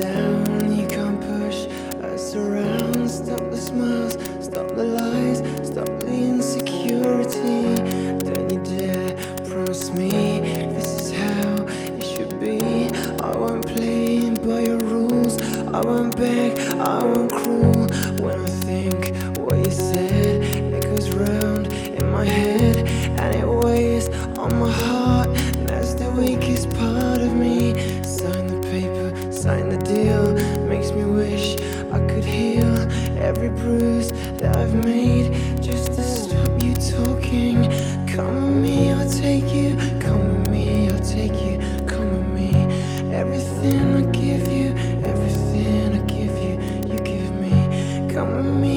down, you can't push us around. Stop the smiles, stop the lies, stop the insecurity. Don't you dare promise me this is how it should be. I won't play by your rules, I won't beg, I won't cruel. when I think. every bruise that I've made just to stop you talking. Come with me, I'll take you. Come with me, I'll take you. Come with me. Everything I give you, everything I give you, you give me. Come with me.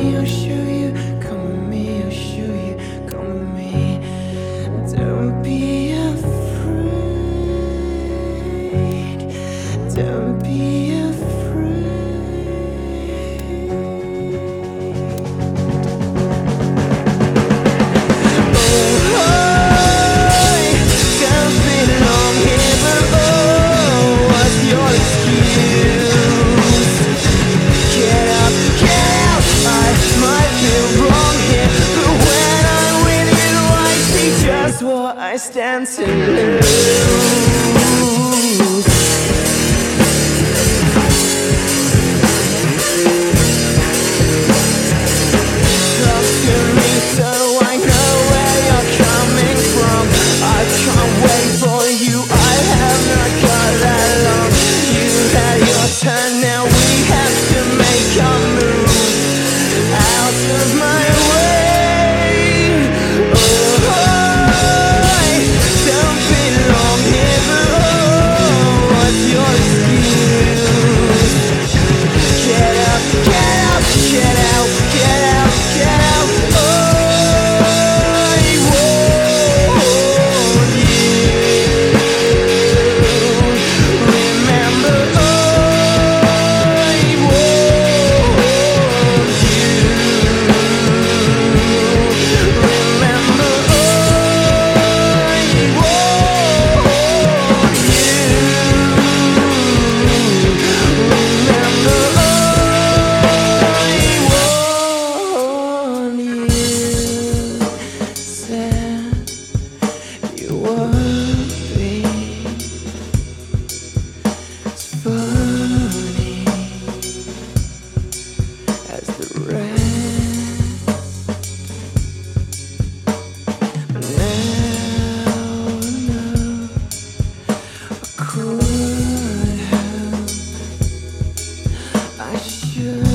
Stand I